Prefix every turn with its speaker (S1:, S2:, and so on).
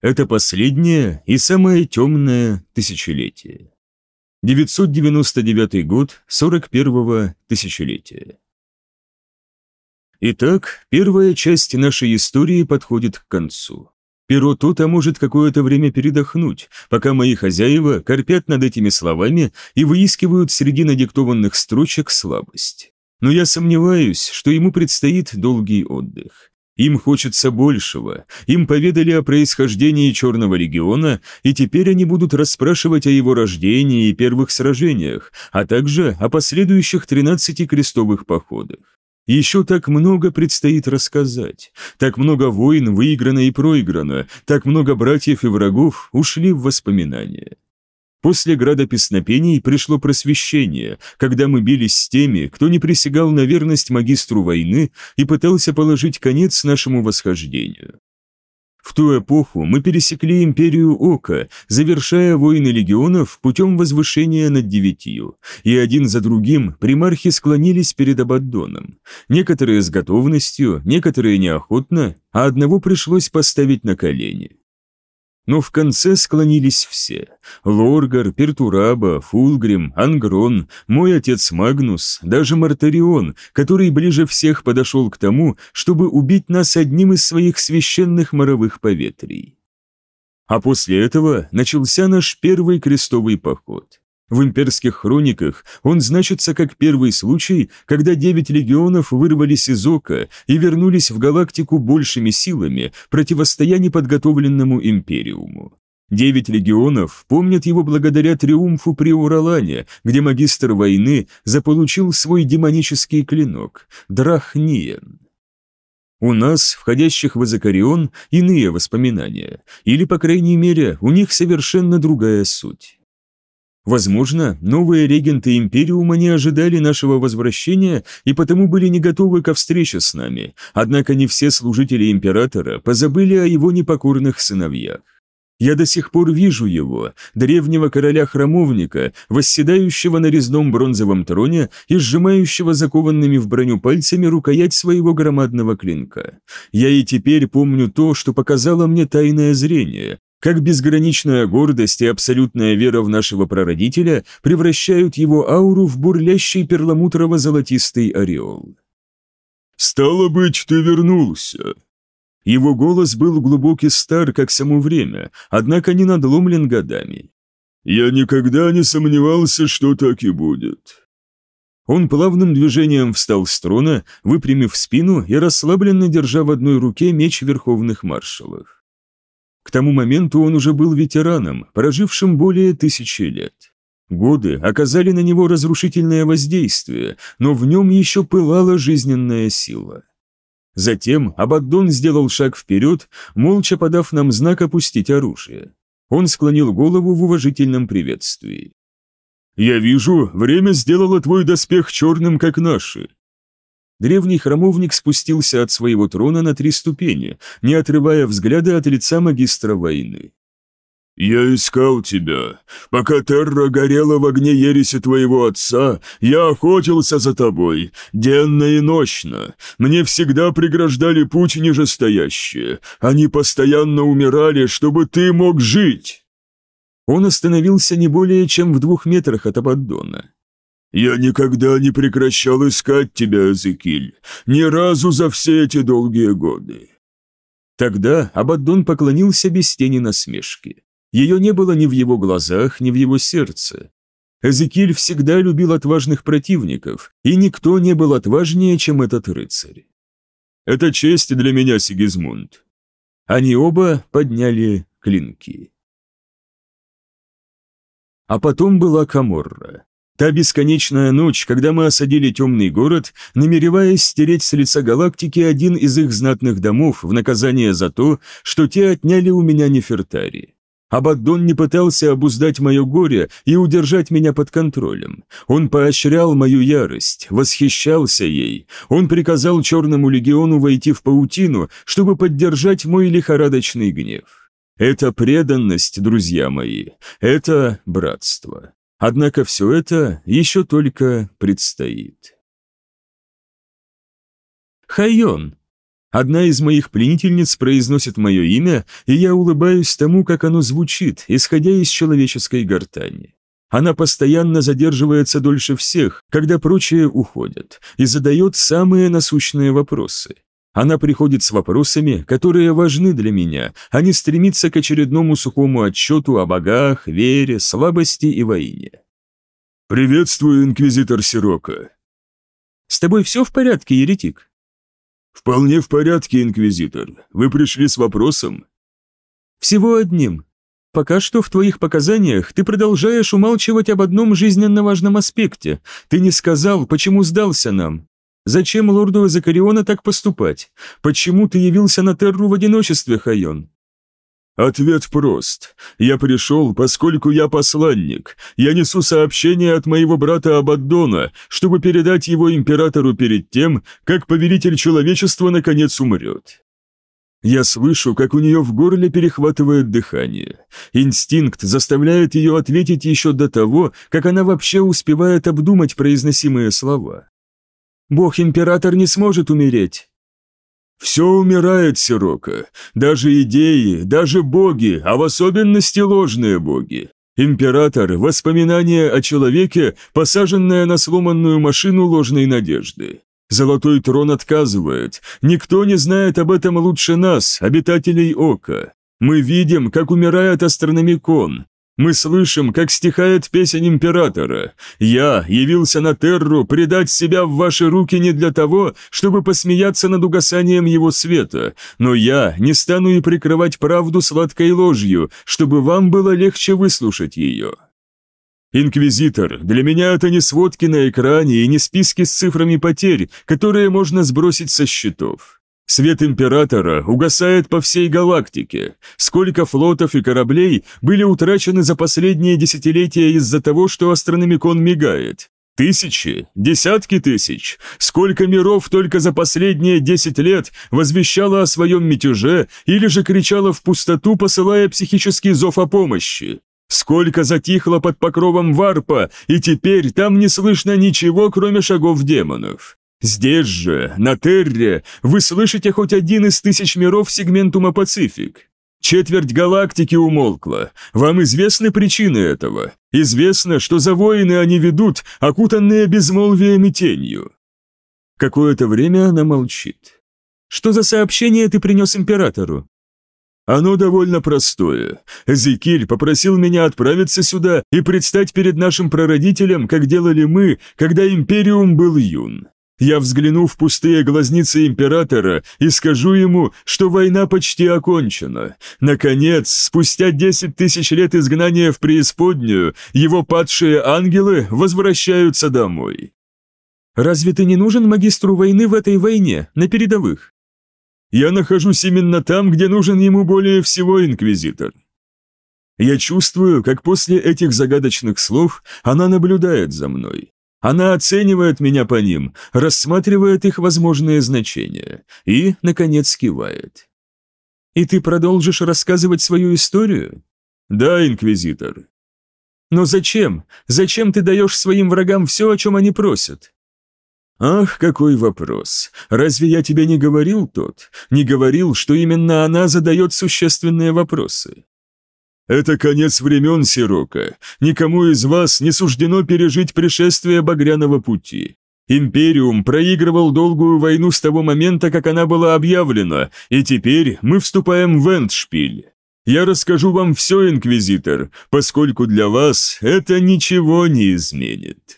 S1: Это последнее и самое темное тысячелетие. 999 год 41-го тысячелетия. Итак, первая часть нашей истории подходит к концу. Перо Тота может какое-то время передохнуть, пока мои хозяева корпят над этими словами и выискивают среди надиктованных строчек слабость. Но я сомневаюсь, что ему предстоит долгий отдых. Им хочется большего, им поведали о происхождении Черного региона, и теперь они будут расспрашивать о его рождении и первых сражениях, а также о последующих 13 крестовых походах. Еще так много предстоит рассказать, так много войн выиграно и проиграно, так много братьев и врагов ушли в воспоминания. После града песнопений пришло просвещение, когда мы бились с теми, кто не присягал на верность магистру войны и пытался положить конец нашему восхождению. В ту эпоху мы пересекли империю Ока, завершая войны легионов путем возвышения над девятью, и один за другим примархи склонились перед Абаддоном, некоторые с готовностью, некоторые неохотно, а одного пришлось поставить на колени. Но в конце склонились все – Лоргар, Пертураба, Фулгрим, Ангрон, мой отец Магнус, даже Мартарион, который ближе всех подошел к тому, чтобы убить нас одним из своих священных моровых поветрий. А после этого начался наш первый крестовый поход. В имперских хрониках он значится как первый случай, когда девять легионов вырвались из Ока и вернулись в галактику большими силами, противостоя неподготовленному империуму. Девять легионов помнят его благодаря триумфу при Уралане, где магистр войны заполучил свой демонический клинок – Драхниен. У нас, входящих в Азакарион, иные воспоминания, или, по крайней мере, у них совершенно другая суть. Возможно, новые регенты Империума не ожидали нашего возвращения и потому были не готовы ко встрече с нами, однако не все служители Императора позабыли о его непокорных сыновьях. Я до сих пор вижу его, древнего короля-храмовника, восседающего на резном бронзовом троне и сжимающего закованными в броню пальцами рукоять своего громадного клинка. Я и теперь помню то, что показало мне тайное зрение, как безграничная гордость и абсолютная вера в нашего прародителя превращают его ауру в бурлящий перламутрово-золотистый ореол.
S2: «Стало быть, ты вернулся!»
S1: Его голос был глубокий стар, как само время, однако не надломлен годами.
S2: «Я никогда не сомневался, что так и будет».
S1: Он плавным движением встал с трона, выпрямив спину и расслабленно держа в одной руке меч верховных маршалов. К тому моменту он уже был ветераном, прожившим более тысячи лет. Годы оказали на него разрушительное воздействие, но в нем еще пылала жизненная сила. Затем Абаддон сделал шаг вперед, молча подав нам знак опустить оружие. Он склонил голову в уважительном приветствии.
S2: «Я вижу, время сделало твой доспех черным, как наши.
S1: Древний храмовник спустился от своего трона на три ступени, не отрывая взгляда от лица магистра войны.
S2: «Я искал тебя. Пока Терра горела в огне ереси твоего отца, я охотился за тобой, денно и ночно. Мне всегда преграждали путь нижестоящие. Они постоянно умирали, чтобы ты мог жить».
S1: Он остановился не более чем в двух метрах от Абаддона.
S2: «Я никогда не прекращал искать тебя, Эзекиль, ни разу за все эти долгие годы».
S1: Тогда Абаддон поклонился без тени насмешки. Ее не было ни в его глазах, ни в его сердце. Эзекиль всегда любил отважных противников, и никто не был отважнее, чем этот рыцарь.
S2: «Это честь для меня, Сигизмунд».
S1: Они оба подняли клинки. А потом была Каморра. Та бесконечная ночь, когда мы осадили темный город, намереваясь стереть с лица галактики один из их знатных домов в наказание за то, что те отняли у меня Нефертари. Абаддон не пытался обуздать мое горе и удержать меня под контролем. Он поощрял мою ярость, восхищался ей. Он приказал Черному легиону войти в паутину, чтобы поддержать мой лихорадочный гнев. Это преданность, друзья мои, это братство. Однако все это еще только предстоит.
S3: Хайон!
S1: Одна из моих пленительниц произносит мое имя, и я улыбаюсь тому, как оно звучит, исходя из человеческой гортани. Она постоянно задерживается дольше всех, когда прочие уходят, и задает самые насущные вопросы. Она приходит с вопросами, которые важны для меня, а не стремится к очередному сухому отчету о богах, вере, слабости и войне.
S2: «Приветствую, инквизитор Сирока».
S1: «С тобой все в порядке, еретик?»
S2: «Вполне в порядке, инквизитор. Вы пришли с вопросом?»
S1: «Всего одним. Пока что в твоих показаниях ты продолжаешь умалчивать об одном жизненно важном аспекте. Ты не сказал, почему сдался нам. Зачем лорду Закариона так поступать? Почему ты явился на Терру в одиночестве, Хайон?»
S2: Ответ прост. Я пришел, поскольку я посланник. Я несу сообщение от моего брата Абаддона, чтобы передать его императору перед тем, как повелитель человечества наконец умрет. Я слышу, как у нее в горле перехватывает дыхание. Инстинкт заставляет ее ответить еще до того, как она вообще успевает обдумать произносимые слова. «Бог-император не сможет умереть». «Все умирает, Сирока. Даже идеи, даже боги, а в особенности ложные боги. Император – воспоминание о человеке, посаженное на сломанную машину ложной надежды. Золотой трон отказывает. Никто не знает об этом лучше нас, обитателей Ока. Мы видим, как умирает астрономикон. Мы слышим, как стихает песень императора. Я явился на Терру предать себя в ваши руки не для того, чтобы посмеяться над угасанием его света, но я не стану и прикрывать правду сладкой ложью, чтобы вам было легче выслушать ее. «Инквизитор, для меня это не сводки на экране и не списки с цифрами потерь, которые можно сбросить со счетов. Свет Императора угасает по всей галактике. Сколько флотов и кораблей были утрачены за последние десятилетия из-за того, что астрономикон мигает? Тысячи, десятки тысяч. Сколько миров только за последние десять лет возвещало о своем мятеже или же кричало в пустоту, посылая психический зов о помощи? Сколько затихло под покровом варпа, и теперь там не слышно ничего, кроме шагов демонов. Здесь же, на Терре, вы слышите хоть один из тысяч миров сегментума Пацифик. Четверть галактики умолкла. Вам известны причины этого? Известно, что за войны они ведут, окутанные безмолвием и тенью. Какое-то время она молчит. Что за сообщение ты принес императору? Оно довольно простое. Зикиль попросил меня отправиться сюда и предстать перед нашим прародителем, как делали мы, когда Империум был юн. Я взгляну в пустые глазницы императора и скажу ему, что война почти окончена. Наконец, спустя десять тысяч лет изгнания в преисподнюю, его падшие ангелы возвращаются домой. Разве ты не нужен магистру войны в этой войне, на передовых? Я нахожусь именно там, где нужен ему более всего инквизитор. Я чувствую, как после этих загадочных слов она наблюдает за мной. Она оценивает меня по ним, рассматривает их возможные значения и, наконец, кивает. «И ты продолжишь рассказывать свою историю?» «Да, инквизитор». «Но зачем? Зачем ты даешь своим врагам все, о чем они просят?» «Ах, какой вопрос! Разве я тебе не говорил тот? Не говорил, что именно она задает существенные вопросы?» «Это конец времен, Сирока. Никому из вас не суждено пережить пришествие Багряного пути. Империум проигрывал долгую войну с того момента, как она была объявлена, и теперь мы вступаем в Эндшпиль. Я расскажу вам все, Инквизитор, поскольку для вас это ничего не изменит».